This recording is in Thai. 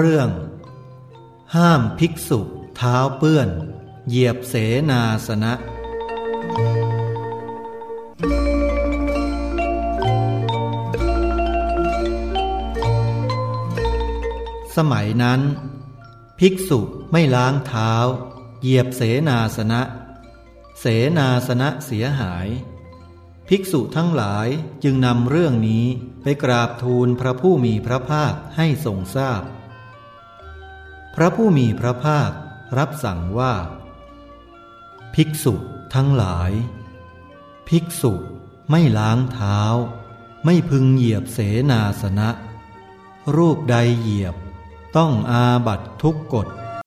เรื่อง ห้ามภิกษุเท้าเปื้อน เหยียบเสนาสนะ สมัยนั้น ภิกษุไม่ล้างเท้า เหยียบเสนาสนะ เสนาสนะเสียหาย ภิกษุทั้งหลายจึงนำเรื่องนี้ไปกราบทูลพระผู้มีพระภาคให้ทรงทราบพ พระผู้มีพระภาครับสั่งว่า ภิกษุทั้งหลาย ภิกษุไม่ล้างเท้า ไม่พึงเหยียบเสนาสนะ รูปใดเหยียบต้องอาบัตทุกกฎ